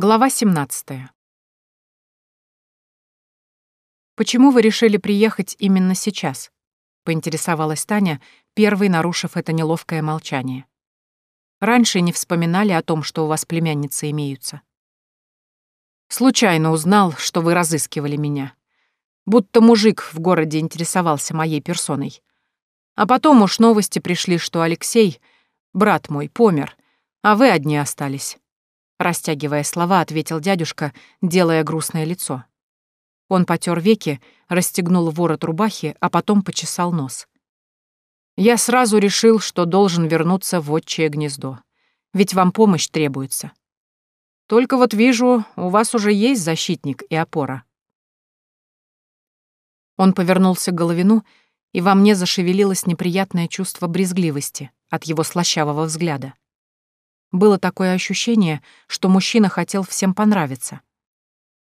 Глава 17. «Почему вы решили приехать именно сейчас?» — поинтересовалась Таня, первой нарушив это неловкое молчание. «Раньше не вспоминали о том, что у вас племянницы имеются». «Случайно узнал, что вы разыскивали меня. Будто мужик в городе интересовался моей персоной. А потом уж новости пришли, что Алексей, брат мой, помер, а вы одни остались». Растягивая слова, ответил дядюшка, делая грустное лицо. Он потер веки, расстегнул ворот рубахи, а потом почесал нос. Я сразу решил, что должен вернуться в отчее гнездо. Ведь вам помощь требуется. Только вот вижу, у вас уже есть защитник и опора. Он повернулся к Головину, и во мне зашевелилось неприятное чувство брезгливости от его слащавого взгляда. Было такое ощущение, что мужчина хотел всем понравиться.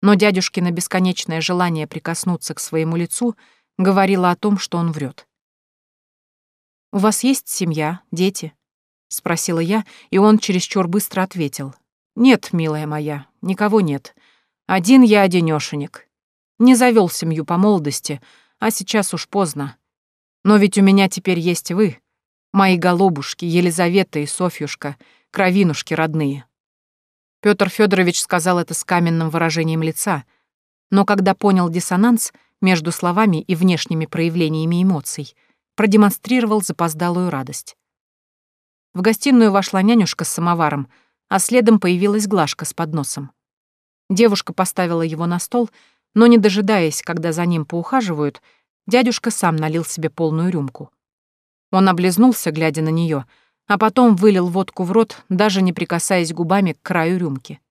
Но дядюшкино бесконечное желание прикоснуться к своему лицу говорило о том, что он врет. «У вас есть семья, дети?» — спросила я, и он чересчур быстро ответил. «Нет, милая моя, никого нет. Один я одинёшенек. Не завёл семью по молодости, а сейчас уж поздно. Но ведь у меня теперь есть вы, мои голубушки, Елизавета и Софьюшка — кровинушки родные. Петр Федорович сказал это с каменным выражением лица, но когда понял диссонанс между словами и внешними проявлениями эмоций, продемонстрировал запоздалую радость. В гостиную вошла нянюшка с самоваром, а следом появилась Глашка с подносом. Девушка поставила его на стол, но, не дожидаясь, когда за ним поухаживают, дядюшка сам налил себе полную рюмку. Он облизнулся, глядя на нее, а потом вылил водку в рот, даже не прикасаясь губами к краю рюмки.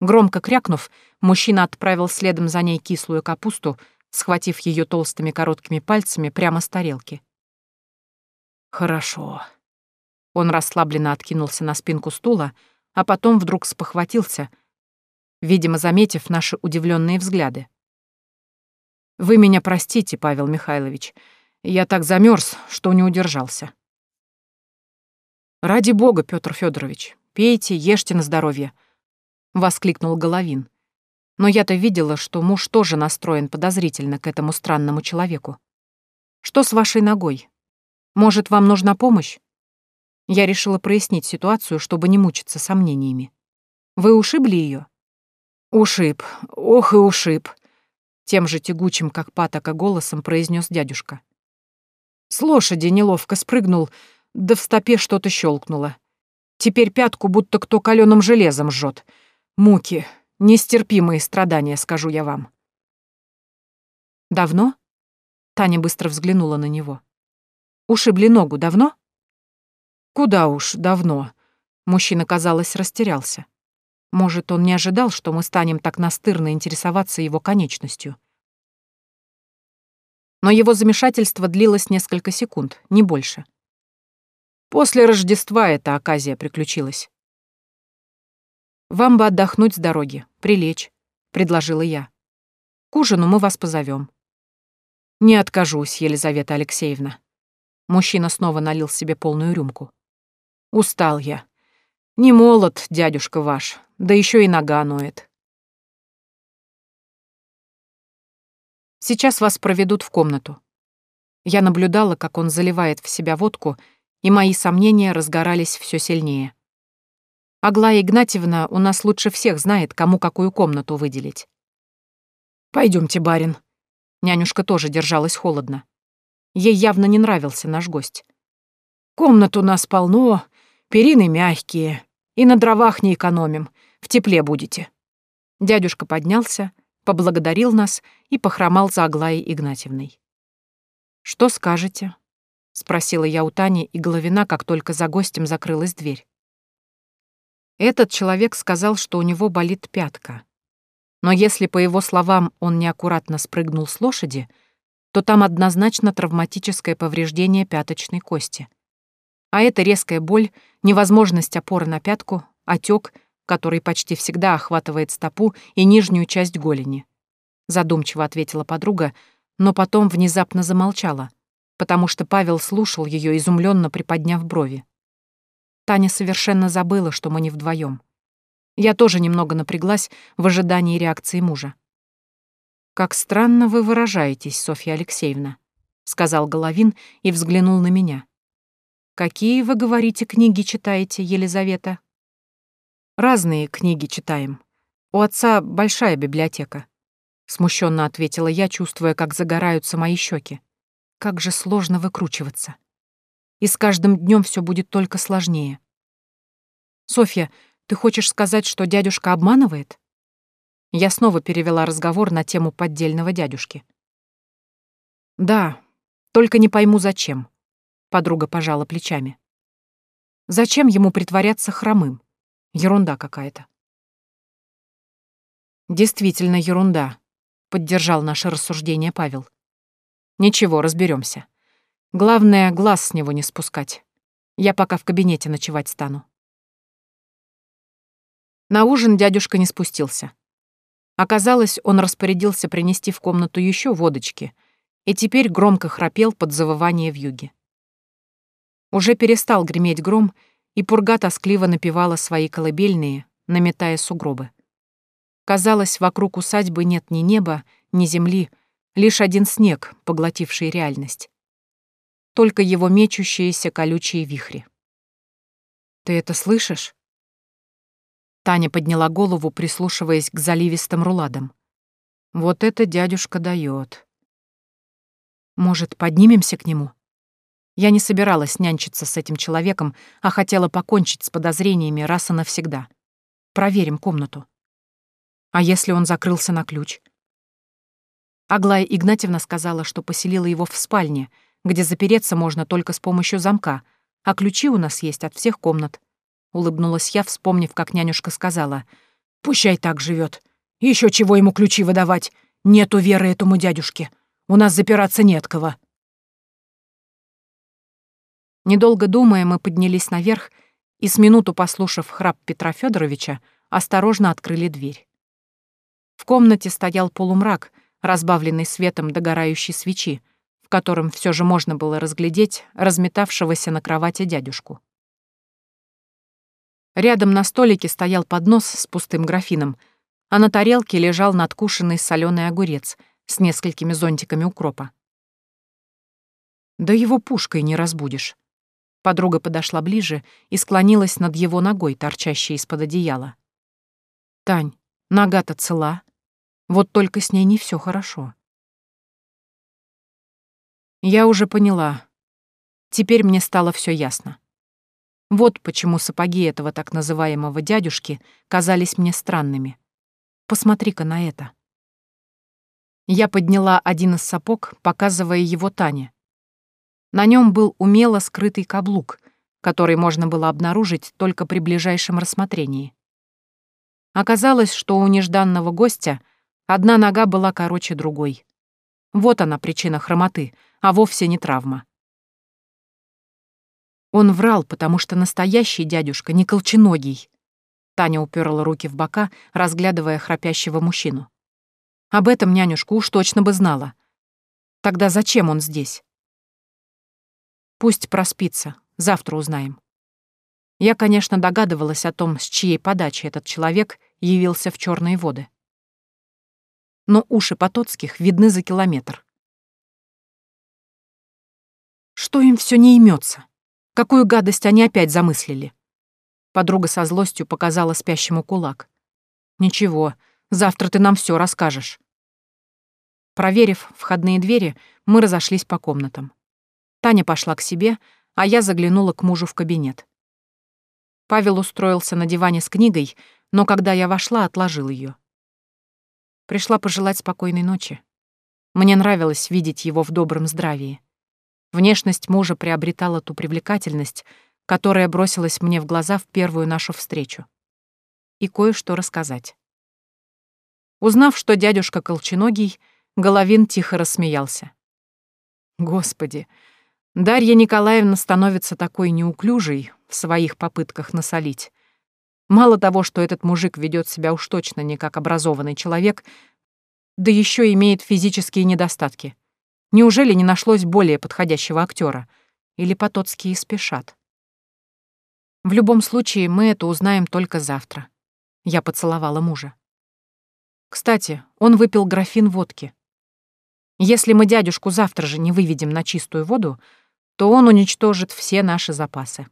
Громко крякнув, мужчина отправил следом за ней кислую капусту, схватив ее толстыми короткими пальцами прямо с тарелки. «Хорошо». Он расслабленно откинулся на спинку стула, а потом вдруг спохватился, видимо, заметив наши удивленные взгляды. «Вы меня простите, Павел Михайлович. Я так замерз, что не удержался». «Ради бога, Петр Федорович, пейте, ешьте на здоровье», — воскликнул Головин. Но я-то видела, что муж тоже настроен подозрительно к этому странному человеку. «Что с вашей ногой? Может, вам нужна помощь?» Я решила прояснить ситуацию, чтобы не мучиться сомнениями. «Вы ушибли ее? «Ушиб, ох и ушиб», — тем же тягучим, как патока, голосом произнес дядюшка. С лошади неловко спрыгнул, — да в стопе что-то щелкнуло. Теперь пятку будто кто каленым железом жжет. Муки, нестерпимые страдания, скажу я вам. Давно? Таня быстро взглянула на него. Ушибли ногу давно? Куда уж, давно. Мужчина, казалось, растерялся. Может, он не ожидал, что мы станем так настырно интересоваться его конечностью. Но его замешательство длилось несколько секунд, не больше. После Рождества эта оказия приключилась. «Вам бы отдохнуть с дороги, прилечь», — предложила я. «К ужину мы вас позовем. «Не откажусь, Елизавета Алексеевна». Мужчина снова налил себе полную рюмку. «Устал я. Не молод, дядюшка ваш, да еще и нога ноет». «Сейчас вас проведут в комнату». Я наблюдала, как он заливает в себя водку и мои сомнения разгорались все сильнее. Аглая Игнатьевна у нас лучше всех знает, кому какую комнату выделить. Пойдемте, барин». Нянюшка тоже держалась холодно. Ей явно не нравился наш гость. «Комнат у нас полно, перины мягкие, и на дровах не экономим, в тепле будете». Дядюшка поднялся, поблагодарил нас и похромал за Аглаей Игнатьевной. «Что скажете?» — спросила я у Тани и Головина, как только за гостем закрылась дверь. Этот человек сказал, что у него болит пятка. Но если, по его словам, он неаккуратно спрыгнул с лошади, то там однозначно травматическое повреждение пяточной кости. А это резкая боль, невозможность опоры на пятку, отек, который почти всегда охватывает стопу и нижнюю часть голени. Задумчиво ответила подруга, но потом внезапно замолчала, потому что Павел слушал ее, изумленно приподняв брови. Таня совершенно забыла, что мы не вдвоем. Я тоже немного напряглась в ожидании реакции мужа. «Как странно вы выражаетесь, Софья Алексеевна», — сказал Головин и взглянул на меня. «Какие, вы говорите, книги читаете, Елизавета?» «Разные книги читаем. У отца большая библиотека», — смущенно ответила я, чувствуя, как загораются мои щеки. «Как же сложно выкручиваться. И с каждым днем все будет только сложнее». «Софья, ты хочешь сказать, что дядюшка обманывает?» Я снова перевела разговор на тему поддельного дядюшки. «Да, только не пойму, зачем», — подруга пожала плечами. «Зачем ему притворяться хромым? Ерунда какая-то». «Действительно ерунда», — поддержал наше рассуждение Павел. «Ничего, разберемся. Главное, глаз с него не спускать. Я пока в кабинете ночевать стану». На ужин дядюшка не спустился. Оказалось, он распорядился принести в комнату еще водочки и теперь громко храпел под завывание вьюги. Уже перестал греметь гром, и пурга тоскливо напевала свои колыбельные, наметая сугробы. Казалось, вокруг усадьбы нет ни неба, ни земли, лишь один снег, поглотивший реальность. Только его мечущиеся колючие вихри. «Ты это слышишь?» Таня подняла голову, прислушиваясь к заливистым руладам. Вот это дядюшка дает. Может, поднимемся к нему? Я не собиралась нянчиться с этим человеком, а хотела покончить с подозрениями раз и навсегда. Проверим комнату. А если он закрылся на ключ? Аглая Игнатьевна сказала, что поселила его в спальне, где запереться можно только с помощью замка, а ключи у нас есть от всех комнат. Улыбнулась я, вспомнив, как нянюшка сказала. «Пущай так живет. Еще чего ему ключи выдавать? Нету веры этому дядюшке. У нас запираться нет кого». Недолго думая, мы поднялись наверх и, с минуту послушав храп Петра Федоровича, осторожно открыли дверь. В комнате стоял полумрак, разбавленный светом догорающей свечи, в котором все же можно было разглядеть разметавшегося на кровати дядюшку. Рядом на столике стоял поднос с пустым графином, а на тарелке лежал надкушенный соленый огурец с несколькими зонтиками укропа. «Да его пушкой не разбудишь». Подруга подошла ближе и склонилась над его ногой, торчащей из-под одеяла. «Тань, нога-то цела. Вот только с ней не все хорошо». Я уже поняла. Теперь мне стало все ясно. Вот почему сапоги этого так называемого дядюшки казались мне странными. Посмотри-ка на это. Я подняла один из сапог, показывая его Тане. На нем был умело скрытый каблук, который можно было обнаружить только при ближайшем рассмотрении. Оказалось, что у нежданного гостя одна нога была короче другой. Вот она причина хромоты, а вовсе не травма. Он врал, потому что настоящий дядюшка не колченогий. Таня уперла руки в бока, разглядывая храпящего мужчину. Об этом нянюшка уж точно бы знала. Тогда зачем он здесь? Пусть проспится, завтра узнаем. Я, конечно, догадывалась о том, с чьей подачи этот человек явился в черные воды. Но уши Потоцких видны за километр. Что им все не имется? Какую гадость они опять замыслили? Подруга со злостью показала спящему кулак. «Ничего, завтра ты нам все расскажешь». Проверив входные двери, мы разошлись по комнатам. Таня пошла к себе, а я заглянула к мужу в кабинет. Павел устроился на диване с книгой, но когда я вошла, отложил ее. Пришла пожелать спокойной ночи. Мне нравилось видеть его в добром здравии. Внешность мужа приобретала ту привлекательность, которая бросилась мне в глаза в первую нашу встречу. И кое-что рассказать. Узнав, что дядюшка Колченогий, Головин тихо рассмеялся. Господи, Дарья Николаевна становится такой неуклюжей в своих попытках насолить. Мало того, что этот мужик ведет себя уж точно не как образованный человек, да еще имеет физические недостатки — Неужели не нашлось более подходящего актера? Или Потоцкие спешат? В любом случае, мы это узнаем только завтра. Я поцеловала мужа. Кстати, он выпил графин водки. Если мы дядюшку завтра же не выведем на чистую воду, то он уничтожит все наши запасы.